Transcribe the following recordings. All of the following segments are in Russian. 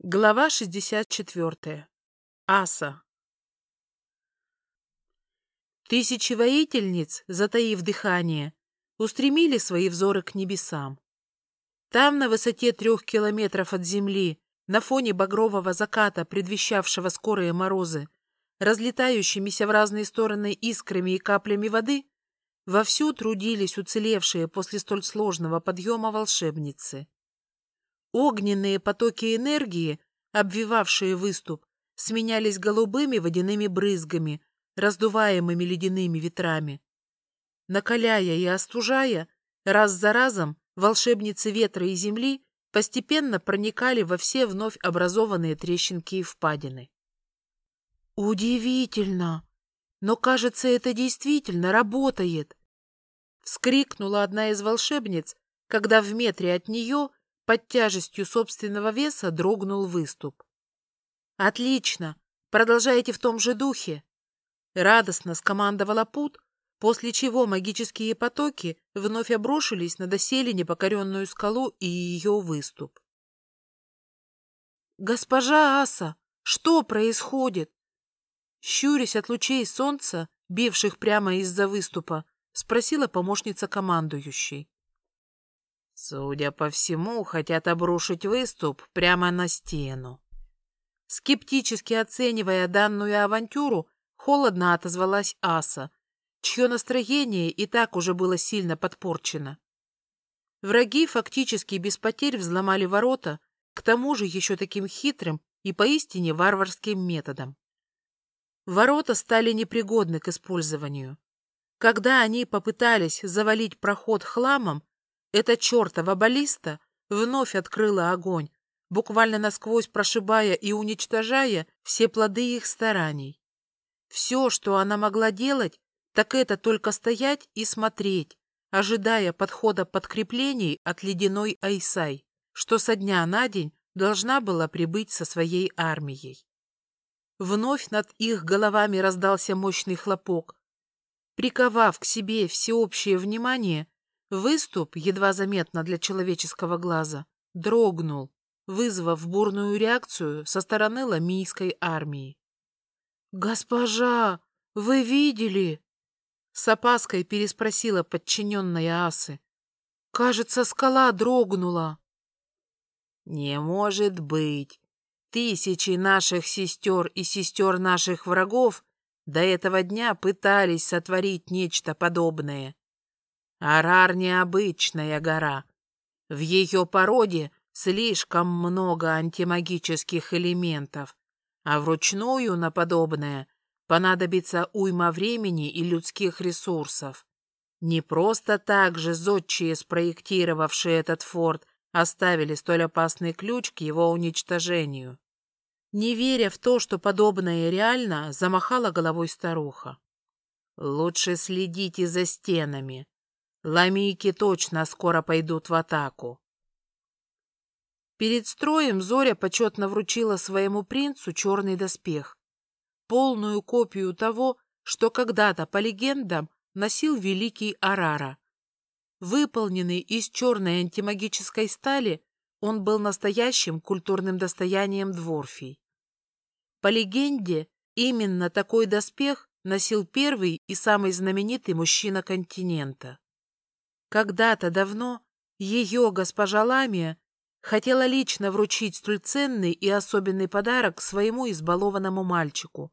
Глава 64. Аса. Тысячи воительниц, затаив дыхание, устремили свои взоры к небесам. Там, на высоте трех километров от земли, на фоне багрового заката, предвещавшего скорые морозы, разлетающимися в разные стороны искрами и каплями воды, вовсю трудились уцелевшие после столь сложного подъема волшебницы. Огненные потоки энергии, обвивавшие выступ, сменялись голубыми водяными брызгами, раздуваемыми ледяными ветрами. Накаляя и остужая, раз за разом волшебницы ветра и земли постепенно проникали во все вновь образованные трещинки и впадины. «Удивительно! Но, кажется, это действительно работает!» Вскрикнула одна из волшебниц, когда в метре от нее под тяжестью собственного веса дрогнул выступ. «Отлично! Продолжайте в том же духе!» Радостно скомандовала Пут, после чего магические потоки вновь обрушились на доселе непокоренную скалу и ее выступ. «Госпожа Аса, что происходит?» Щурясь от лучей солнца, бивших прямо из-за выступа, спросила помощница командующей. Судя по всему, хотят обрушить выступ прямо на стену. Скептически оценивая данную авантюру, холодно отозвалась Аса, чье настроение и так уже было сильно подпорчено. Враги фактически без потерь взломали ворота, к тому же еще таким хитрым и поистине варварским методом. Ворота стали непригодны к использованию. Когда они попытались завалить проход хламом, эта чертова баллиста вновь открыла огонь, буквально насквозь прошибая и уничтожая все плоды их стараний. Все, что она могла делать, так это только стоять и смотреть, ожидая подхода подкреплений от ледяной Айсай, что со дня на день должна была прибыть со своей армией. Вновь над их головами раздался мощный хлопок. Приковав к себе всеобщее внимание, Выступ, едва заметно для человеческого глаза, дрогнул, вызвав бурную реакцию со стороны ламийской армии. «Госпожа, вы видели?» С опаской переспросила подчиненная Асы. «Кажется, скала дрогнула». «Не может быть! Тысячи наших сестер и сестер наших врагов до этого дня пытались сотворить нечто подобное. Арар — необычная гора. В ее породе слишком много антимагических элементов, а вручную на подобное понадобится уйма времени и людских ресурсов. Не просто так же зодчие, спроектировавшие этот форт, оставили столь опасный ключ к его уничтожению. Не веря в то, что подобное реально, замахала головой старуха. «Лучше следите за стенами. Ламийки точно скоро пойдут в атаку. Перед строем Зоря почетно вручила своему принцу черный доспех, полную копию того, что когда-то, по легендам, носил великий Арара. Выполненный из черной антимагической стали, он был настоящим культурным достоянием дворфий. По легенде, именно такой доспех носил первый и самый знаменитый мужчина континента. Когда-то давно ее госпожа Ламия хотела лично вручить столь ценный и особенный подарок своему избалованному мальчику.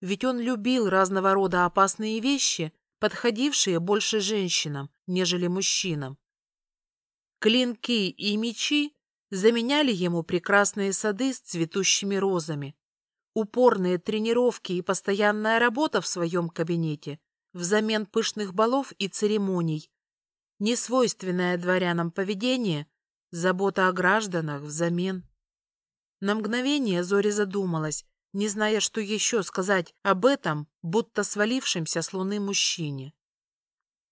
Ведь он любил разного рода опасные вещи, подходившие больше женщинам, нежели мужчинам. Клинки и мечи заменяли ему прекрасные сады с цветущими розами. Упорные тренировки и постоянная работа в своем кабинете взамен пышных балов и церемоний несвойственное дворянам поведение, забота о гражданах взамен. На мгновение Зори задумалась, не зная, что еще сказать об этом, будто свалившемся с луны мужчине.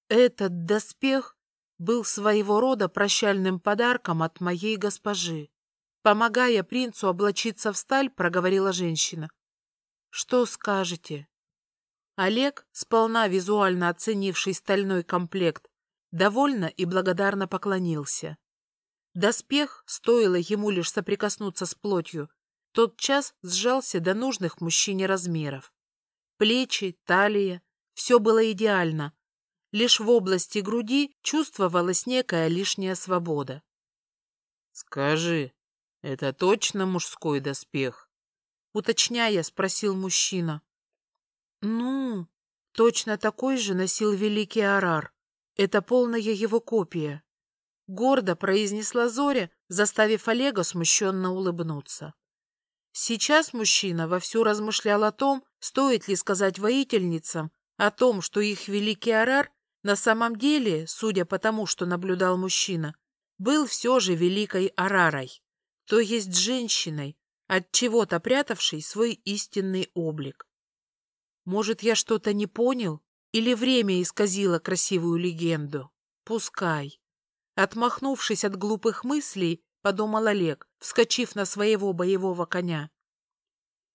Этот доспех был своего рода прощальным подарком от моей госпожи. Помогая принцу облачиться в сталь, проговорила женщина. «Что скажете?» Олег, сполна визуально оценивший стальной комплект, довольно и благодарно поклонился. Доспех, стоило ему лишь соприкоснуться с плотью, тот час сжался до нужных мужчине размеров. Плечи, талия — все было идеально. Лишь в области груди чувствовалась некая лишняя свобода. «Скажи, это точно мужской доспех?» Уточняя, спросил мужчина. «Ну, точно такой же носил великий Арар. Это полная его копия». Гордо произнесла Зоря, заставив Олега смущенно улыбнуться. Сейчас мужчина вовсю размышлял о том, стоит ли сказать воительницам о том, что их великий Арар на самом деле, судя по тому, что наблюдал мужчина, был все же великой Арарой, то есть женщиной, от чего-то прятавшей свой истинный облик. Может, я что-то не понял? Или время исказило красивую легенду? Пускай. Отмахнувшись от глупых мыслей, подумал Олег, вскочив на своего боевого коня.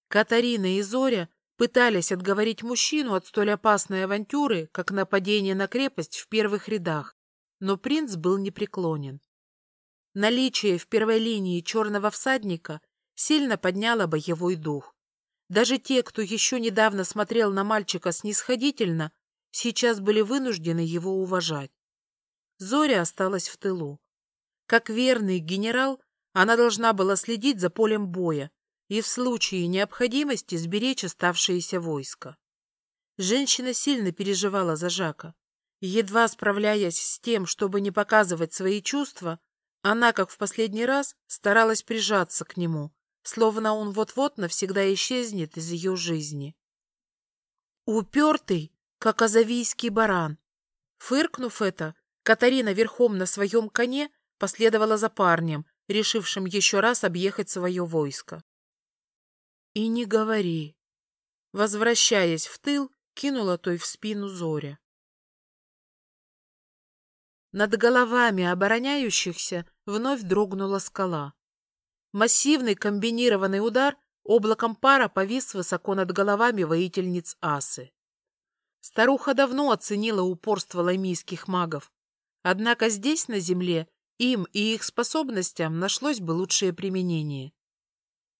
Катарина и Зоря пытались отговорить мужчину от столь опасной авантюры, как нападение на крепость в первых рядах, но принц был непреклонен. Наличие в первой линии черного всадника сильно подняло боевой дух. Даже те, кто еще недавно смотрел на мальчика снисходительно, сейчас были вынуждены его уважать. Зоря осталась в тылу. Как верный генерал, она должна была следить за полем боя и в случае необходимости сберечь оставшееся войско. Женщина сильно переживала за Жака. Едва справляясь с тем, чтобы не показывать свои чувства, она, как в последний раз, старалась прижаться к нему, словно он вот-вот навсегда исчезнет из ее жизни. Упертый, как азавийский баран. Фыркнув это, Катарина верхом на своем коне последовала за парнем, решившим еще раз объехать свое войско. «И не говори». Возвращаясь в тыл, кинула той в спину Зоря. Над головами обороняющихся вновь дрогнула скала. Массивный комбинированный удар облаком пара повис высоко над головами воительниц асы. Старуха давно оценила упорство лаймийских магов, однако здесь, на земле, им и их способностям нашлось бы лучшее применение.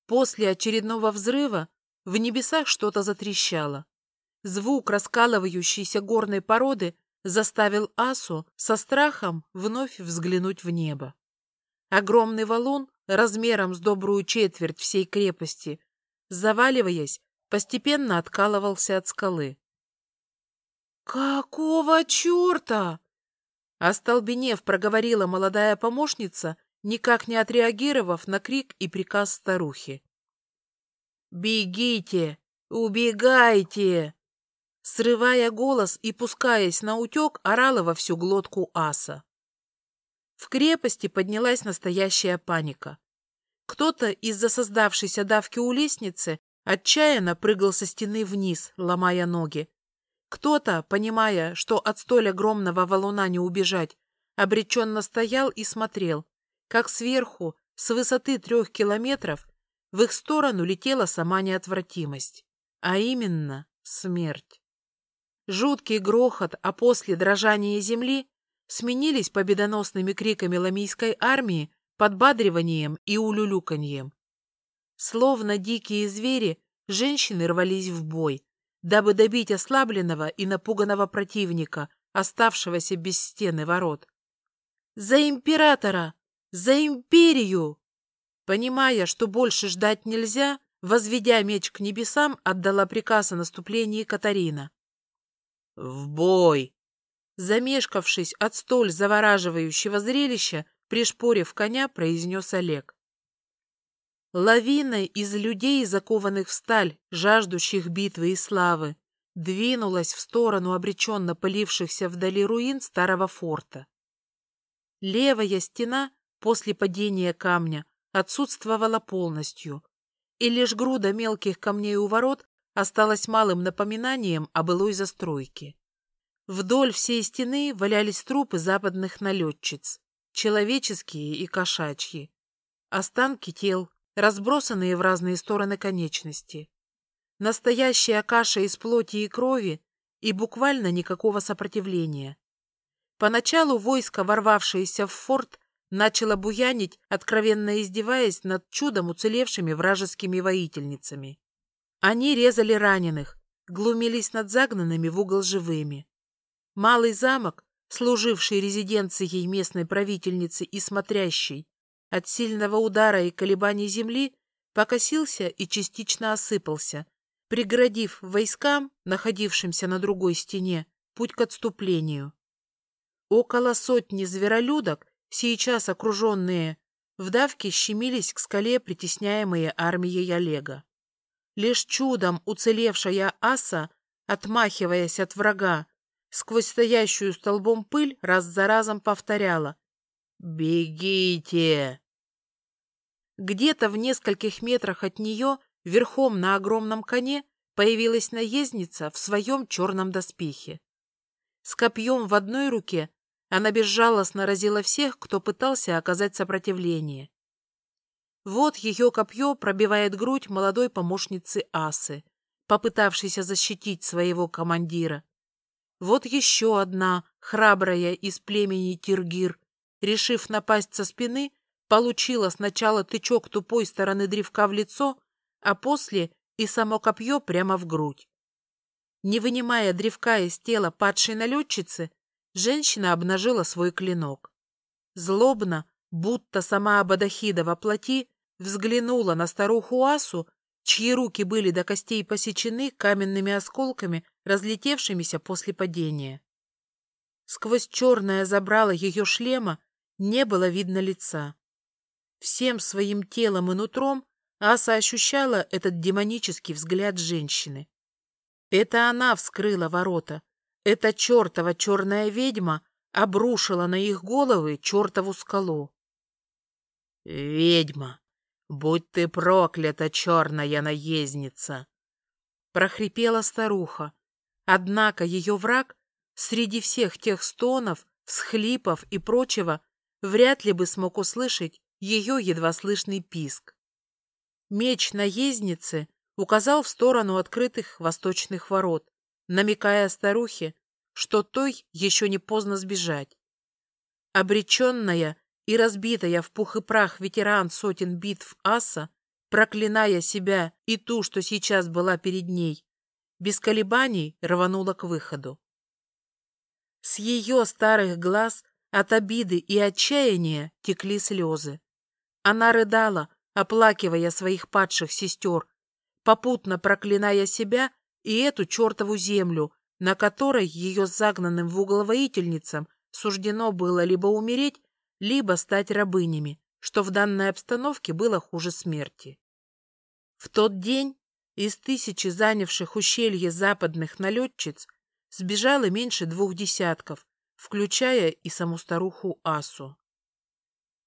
После очередного взрыва в небесах что-то затрещало. Звук раскалывающейся горной породы заставил Асу со страхом вновь взглянуть в небо. Огромный валун, размером с добрую четверть всей крепости, заваливаясь, постепенно откалывался от скалы. «Какого черта?» Остолбенев проговорила молодая помощница, никак не отреагировав на крик и приказ старухи. «Бегите! Убегайте!» Срывая голос и пускаясь на утек, орала во всю глотку аса. В крепости поднялась настоящая паника. Кто-то из-за создавшейся давки у лестницы отчаянно прыгал со стены вниз, ломая ноги. Кто-то, понимая, что от столь огромного валуна не убежать, обреченно стоял и смотрел, как сверху, с высоты трех километров, в их сторону летела сама неотвратимость, а именно смерть. Жуткий грохот, а после дрожание земли сменились победоносными криками ламийской армии, подбадриванием и улюлюканьем. Словно дикие звери, женщины рвались в бой, дабы добить ослабленного и напуганного противника, оставшегося без стены ворот. «За императора! За империю!» Понимая, что больше ждать нельзя, возведя меч к небесам, отдала приказ о наступлении Катарина. «В бой!» Замешкавшись от столь завораживающего зрелища, пришпорив коня, произнес Олег. Лавина из людей, закованных в сталь, жаждущих битвы и славы, двинулась в сторону обреченно полившихся вдали руин старого форта. Левая стена после падения камня отсутствовала полностью, и лишь груда мелких камней у ворот осталась малым напоминанием о былой застройке. Вдоль всей стены валялись трупы западных налетчиц, человеческие и кошачьи, останки тел, разбросанные в разные стороны конечности. Настоящая каша из плоти и крови и буквально никакого сопротивления. Поначалу войско, ворвавшееся в форт, начало буянить, откровенно издеваясь над чудом уцелевшими вражескими воительницами. Они резали раненых, глумились над загнанными в угол живыми. Малый замок, служивший резиденцией местной правительницы и смотрящей, от сильного удара и колебаний земли покосился и частично осыпался, преградив войскам, находившимся на другой стене, путь к отступлению. Около сотни зверолюдок, сейчас окруженные, в давке щемились к скале притесняемые армией Олега. Лишь чудом уцелевшая аса, отмахиваясь от врага, сквозь стоящую столбом пыль раз за разом повторяла «Бегите!». Где-то в нескольких метрах от нее, верхом на огромном коне, появилась наездница в своем черном доспехе. С копьем в одной руке она безжалостно разила всех, кто пытался оказать сопротивление. Вот ее копье пробивает грудь молодой помощницы Асы, попытавшейся защитить своего командира. Вот еще одна, храбрая из племени Тиргир, решив напасть со спины, получила сначала тычок тупой стороны древка в лицо, а после и само копье прямо в грудь. Не вынимая древка из тела падшей налетчицы, женщина обнажила свой клинок. Злобно, будто сама Абадахида во плоти, взглянула на старуху Асу, чьи руки были до костей посечены каменными осколками, разлетевшимися после падения. Сквозь черное забрало ее шлема не было видно лица. Всем своим телом и нутром Аса ощущала этот демонический взгляд женщины. Это она вскрыла ворота. Эта чертова черная ведьма обрушила на их головы чертову скалу. «Ведьма!» «Будь ты проклята, черная наездница!» прохрипела старуха. Однако ее враг среди всех тех стонов, всхлипов и прочего вряд ли бы смог услышать ее едва слышный писк. Меч наездницы указал в сторону открытых восточных ворот, намекая старухе, что той еще не поздно сбежать. Обреченная и разбитая в пух и прах ветеран сотен битв аса, проклиная себя и ту, что сейчас была перед ней, без колебаний рванула к выходу. С ее старых глаз от обиды и отчаяния текли слезы. Она рыдала, оплакивая своих падших сестер, попутно проклиная себя и эту чертову землю, на которой ее загнанным в угол воительницам суждено было либо умереть, либо стать рабынями, что в данной обстановке было хуже смерти. В тот день из тысячи занявших ущелье западных налетчиц сбежало меньше двух десятков, включая и саму старуху Асу.